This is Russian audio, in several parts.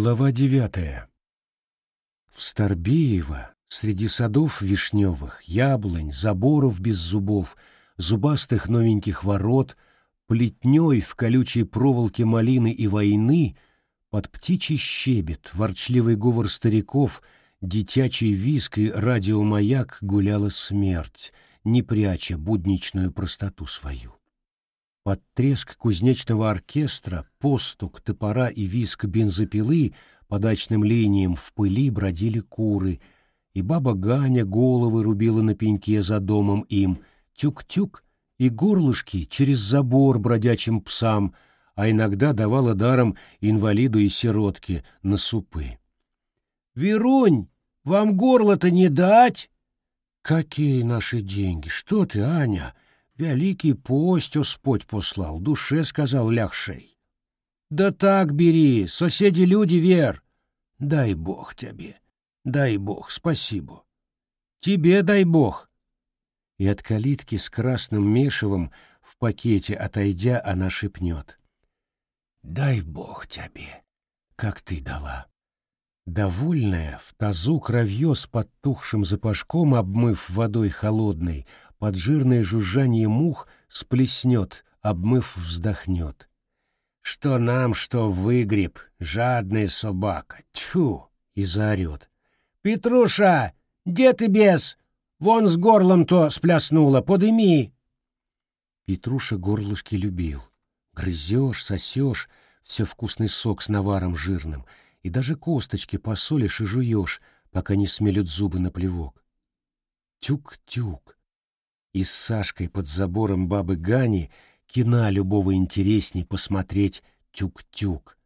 Глава девятая. В Старбеево, среди садов вишневых, яблонь, заборов без зубов, зубастых новеньких ворот, плетней в колючей проволоке малины и войны, под птичий щебет, ворчливый говор стариков, дитячий виск и радиомаяк гуляла смерть, не пряча будничную простоту свою. Под треск кузнечного оркестра, постук, топора и виск бензопилы по дачным линиям в пыли бродили куры, и баба Ганя головы рубила на пеньке за домом им, тюк-тюк, и горлышки через забор бродячим псам, а иногда давала даром инвалиду и сиротке на супы. «Верунь, вам горло-то не дать?» «Какие наши деньги? Что ты, Аня?» Великий пость Господь послал, душе сказал лягшей. Да так бери, соседи люди вер. Дай Бог тебе, дай Бог, спасибо. Тебе дай Бог. И от калитки с красным мешевым в пакете отойдя, она шепнет. Дай Бог тебе, как ты дала. Довольная, в тазу кровье с подтухшим запашком, обмыв водой холодной, под жирное жужжание мух сплеснет, обмыв вздохнет. Что нам, что выгреб, жадная собака, тьфу, и заорет. «Петруша, где ты без? Вон с горлом-то спляснула, подыми!» Петруша горлышки любил. Грызешь, сосешь, все вкусный сок с наваром жирным, и даже косточки посолишь и жуешь, пока не смелют зубы на плевок. Тюк-тюк, и с Сашкой под забором бабы Гани кина любого интересней посмотреть тюк-тюк.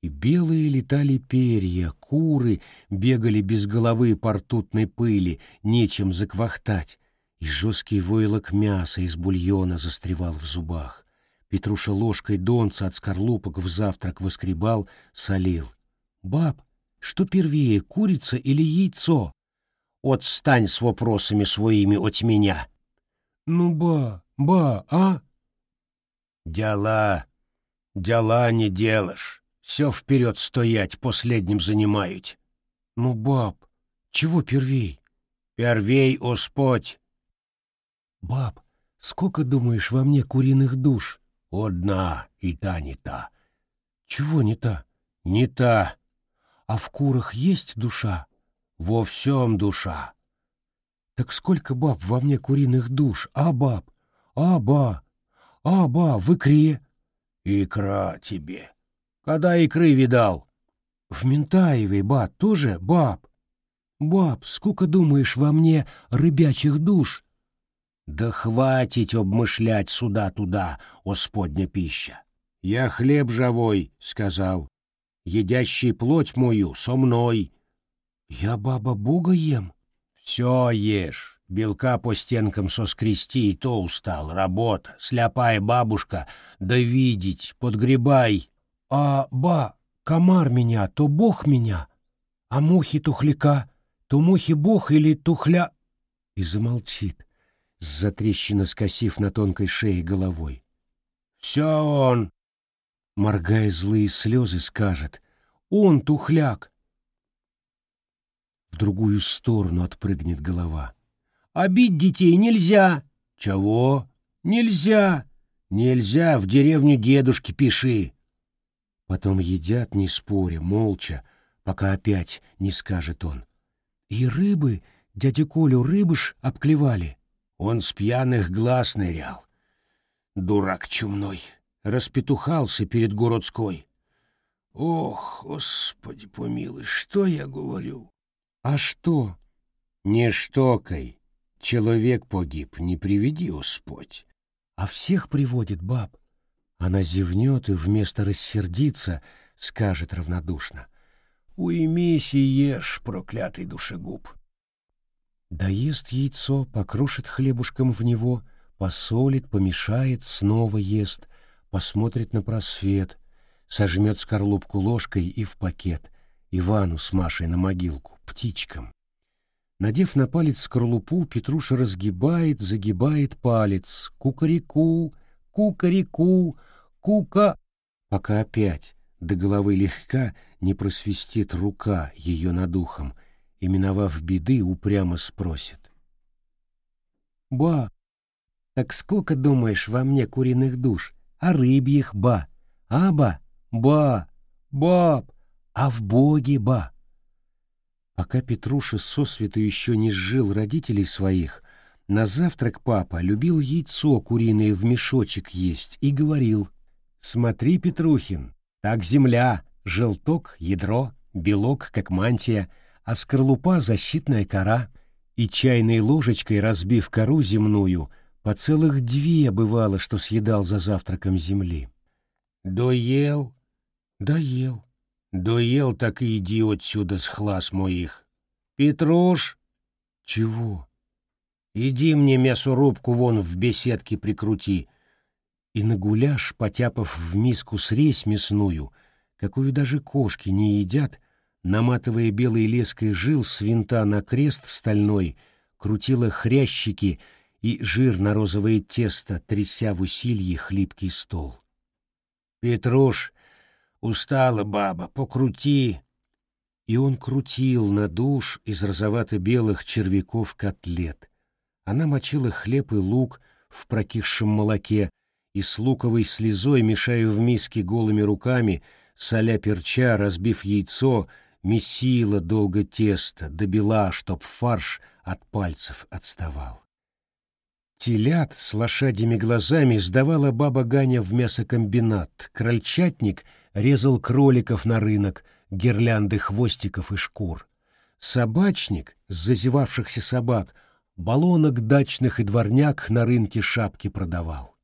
И белые летали перья, куры бегали без головы по ртутной пыли, нечем заквахтать, и жесткий войлок мяса из бульона застревал в зубах. Петруша ложкой донца от скорлупок в завтрак воскребал, солил. «Баб, что первее, курица или яйцо?» «Отстань с вопросами своими от меня!» Ну, ба, ба, а? Дела, дела не делаешь. Все вперед стоять, последним занимают. Ну, баб, чего первей? Первей, Господь. Баб, сколько, думаешь, во мне куриных душ? Одна, и та не та. Чего не та? Не та. А в курах есть душа? Во всем душа. Так сколько баб во мне куриных душ, а баб? А ба? А ба, в икре? Икра тебе. Когда икры видал? В Ментаевой, ба, тоже баб. Баб, сколько думаешь во мне рыбячих душ? Да хватит обмышлять сюда-туда, Господня пища. Я хлеб живой, сказал, едящий плоть мою со мной. Я, баба, Бога ем. Все ешь, белка по стенкам соскрести, и то устал, работа, сляпая бабушка, да видеть, подгребай. А, ба, комар меня, то бог меня, а мухи тухляка, то мухи бог или тухля... И замолчит, затрещина скосив на тонкой шее головой. Все он, моргая злые слезы, скажет, он тухляк, в другую сторону отпрыгнет голова. «Обить детей нельзя!» «Чего?» «Нельзя!» «Нельзя, в деревню дедушки пиши!» Потом едят, не споря, молча, пока опять не скажет он. «И рыбы, дядя Колю, рыбы ж обклевали!» Он с пьяных глаз нырял. Дурак чумной, распетухался перед городской. Ох, Господи помилуй, что я говорю? А что? Не штокай. Человек погиб, не приведи, Господь. А всех приводит баб. Она зевнет и вместо рассердиться скажет равнодушно. Уймись и ешь, проклятый душегуб. Доест яйцо, покрошит хлебушком в него, посолит, помешает, снова ест, посмотрит на просвет, сожмет скорлупку ложкой и в пакет, Ивану с Машей на могилку птичкам. Надев на палец скорлупу, Петруша разгибает, загибает палец. Кукареку, кукареку, кука... Пока опять до головы легка не просвистит рука ее над ухом, и, миновав беды, упрямо спросит. «Ба, так сколько, думаешь, во мне куриных душ, а рыбьих, ба? А, ба? Ба, баб, а в боге, ба?» Пока Петруша сосвету еще не сжил родителей своих, на завтрак папа любил яйцо куриное в мешочек есть и говорил, «Смотри, Петрухин, так земля, желток, ядро, белок, как мантия, а скорлупа — защитная кора, и чайной ложечкой, разбив кору земную, по целых две бывало, что съедал за завтраком земли. «Доел?» «Доел». «Доел, так и иди отсюда с хлас моих». «Петруш!» «Чего?» «Иди мне мясорубку вон в беседке прикрути». И на гуляш, потяпав в миску срезь мясную, какую даже кошки не едят, наматывая белой леской жил с винта на крест стальной, крутила хрящики и жир на розовое тесто, тряся в усилье хлипкий стол. «Петруш, устала баба, покрути!» И он крутил на душ из розовато-белых червяков котлет. Она мочила хлеб и лук в прокисшем молоке и с луковой слезой, мешая в миске голыми руками, соля перча, разбив яйцо, месила долго тесто, добила, чтоб фарш от пальцев отставал. Телят с лошадьими глазами сдавала баба Ганя в мясокомбинат, крольчатник резал кроликов на рынок, гирлянды хвостиков и шкур. Собачник с зазевавшихся собак баллонок дачных и дворняк на рынке шапки продавал.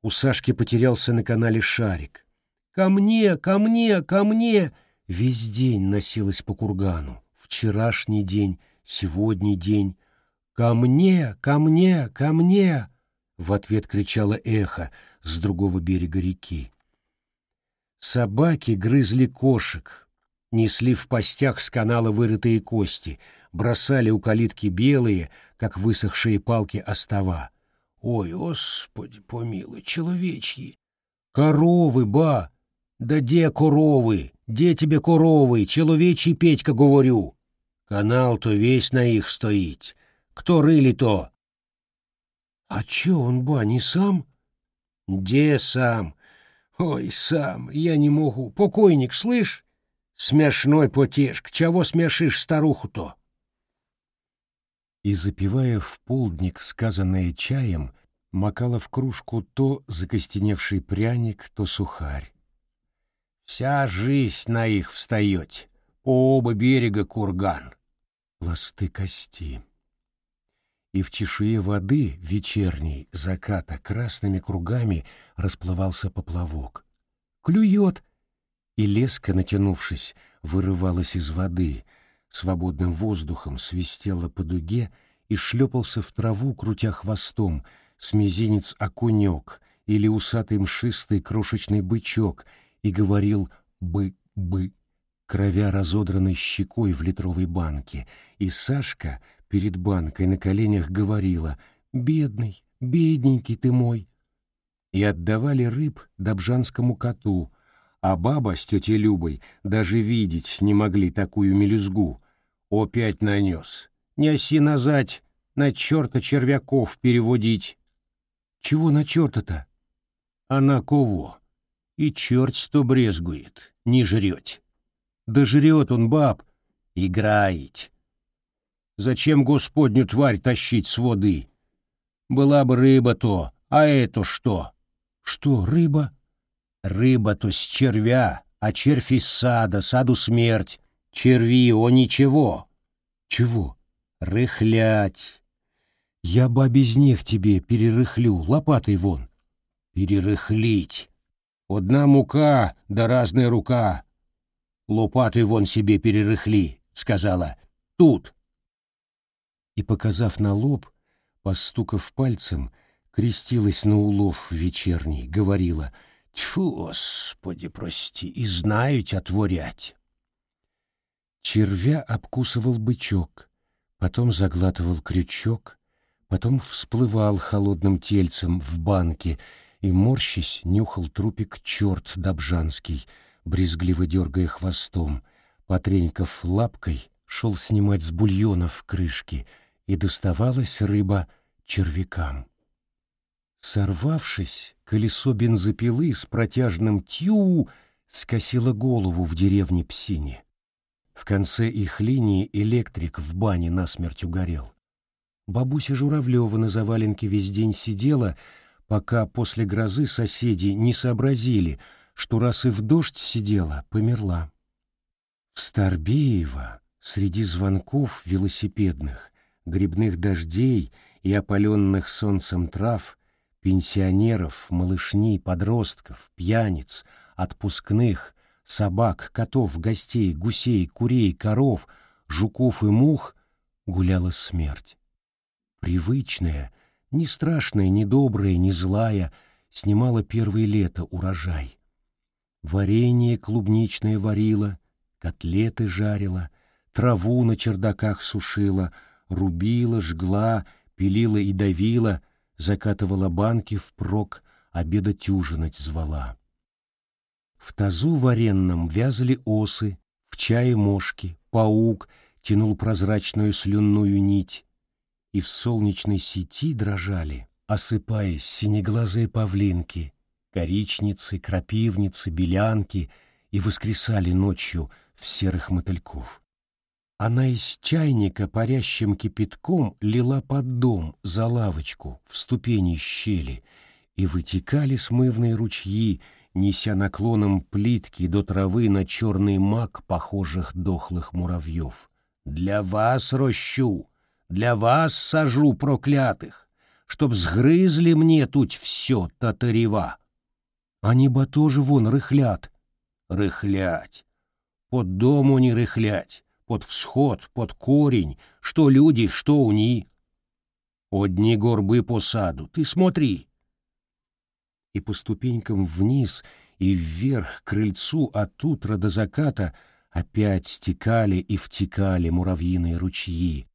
У Сашки потерялся на канале шарик. «Ко мне, ко мне, ко мне!» Весь день носилась по кургану. Вчерашний день, сегодня день. «Ко мне! Ко мне! Ко мне!» В ответ кричало эхо с другого берега реки. Собаки грызли кошек, несли в постях с канала вырытые кости, бросали у калитки белые, как высохшие палки остова. Ой, Господи, помилуй, человечьи! Коровы, ба! Да де коровы? Де тебе коровы? Человечий Петька, говорю. Канал-то весь на их стоит. Кто рыли-то? А чё он, ба, не сам? Де сам? Ой, сам, я не могу. Покойник, слышь? Смешной потешк, чего смешишь старуху-то? И, запивая в полдник сказанное чаем, макала в кружку то закостеневший пряник, то сухарь. Вся жизнь на их встает, оба берега курган. Пласты кости и в чешуе воды вечерней заката красными кругами расплывался поплавок. Клюет! И леска, натянувшись, вырывалась из воды, свободным воздухом свистела по дуге и шлепался в траву, крутя хвостом, с мизинец окунек или усатый мшистый крошечный бычок, и говорил «бы-бы», кровя разодранной щекой в литровой банке, и Сашка перед банкой на коленях говорила «Бедный, бедненький ты мой!» И отдавали рыб добжанскому коту, а баба с тетей Любой даже видеть не могли такую мелюзгу. Опять нанес. Не оси назад, на черта червяков переводить. Чего на черта-то? А на кого? И черт что брезгует, не жрет. Да жрет он баб, играет. Зачем Господню тварь тащить с воды? Была бы рыба то, а это что? Что, рыба? Рыба-то с червя, а червь из сада, саду смерть. Черви, о ничего. Чего? Рыхлять. Я ба без них тебе перерыхлю, лопатой вон. Перерыхлить. Одна мука, да разная рука. Лопатой вон себе перерыхли, сказала. Тут и, показав на лоб, постукав пальцем, крестилась на улов вечерний, говорила «Тьфу, Господи, прости, и знаю тебя творять». Червя обкусывал бычок, потом заглатывал крючок, потом всплывал холодным тельцем в банке и, морщись, нюхал трупик черт добжанский, брезгливо дергая хвостом, потреньков лапкой, шел снимать с бульонов крышки, и доставалась рыба червякам. Сорвавшись, колесо бензопилы с протяжным тю скосило голову в деревне Псине. В конце их линии электрик в бане насмерть угорел. Бабуся Журавлева на заваленке весь день сидела, пока после грозы соседи не сообразили, что раз и в дождь сидела, померла. В Старбеево, среди звонков велосипедных, грибных дождей и опаленных солнцем трав, пенсионеров, малышней, подростков, пьяниц, отпускных, собак, котов, гостей, гусей, курей, коров, жуков и мух гуляла смерть. Привычная, не страшная, не добрая, не злая, снимала первое лето урожай. Варенье клубничное варила, котлеты жарила, траву на чердаках сушила, рубила, жгла, пилила и давила, закатывала банки впрок, обедать ужинать звала. В тазу варенном вязали осы, в чае мошки, паук тянул прозрачную слюнную нить, и в солнечной сети дрожали, осыпаясь синеглазые павлинки, коричницы, крапивницы, белянки и воскресали ночью в серых мотыльков. Она из чайника парящим кипятком лила под дом за лавочку в ступени щели, и вытекали смывные ручьи, неся наклоном плитки до травы на черный мак, похожих дохлых муравьев. «Для вас рощу, для вас сажу проклятых, чтоб сгрызли мне тут все татарева. Они бы тоже вон рыхлят. Рыхлять. Под дому не рыхлять, под всход, под корень, что люди, что уни. Одни горбы по саду, ты смотри, и по ступенькам вниз и вверх к крыльцу от утра до заката опять стекали и втекали муравьиные ручьи,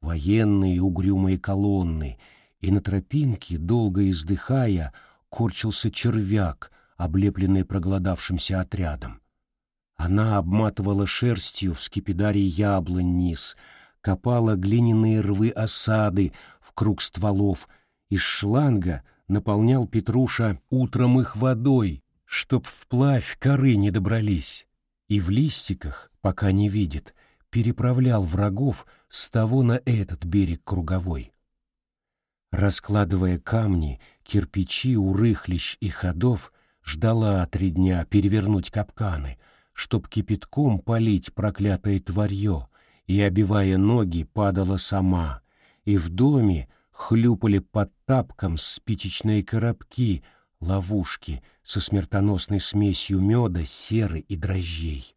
военные угрюмые колонны, и на тропинке, долго издыхая, корчился червяк, облепленный проголодавшимся отрядом. Она обматывала шерстью в скипидаре яблонь низ, копала глиняные рвы осады в круг стволов, из шланга — наполнял Петруша утром их водой, чтоб вплавь коры не добрались, и в листиках, пока не видит, переправлял врагов с того на этот берег круговой. Раскладывая камни, кирпичи у рыхлищ и ходов, ждала три дня перевернуть капканы, чтоб кипятком полить проклятое тварье, и, обивая ноги, падала сама, и в доме хлюпали под тапком спичечные коробки, ловушки со смертоносной смесью меда, серы и дрожжей.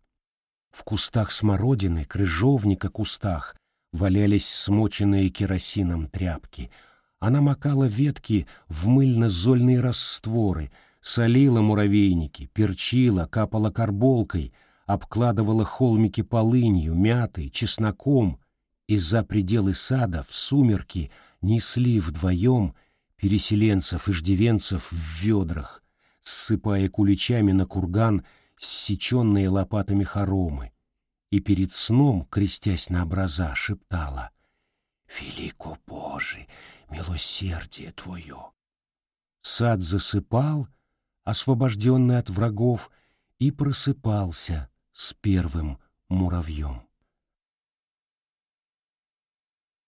В кустах смородины, крыжовника кустах, валялись смоченные керосином тряпки. Она макала ветки в мыльно-зольные растворы, солила муравейники, перчила, капала карболкой, обкладывала холмики полынью, мятой, чесноком, и за пределы сада в сумерки — несли вдвоем переселенцев-иждивенцев в ведрах, ссыпая куличами на курган ссеченные лопатами хоромы, и перед сном, крестясь на образа, шептала «Велико Боже, милосердие Твое!» Сад засыпал, освобожденный от врагов, и просыпался с первым муравьем.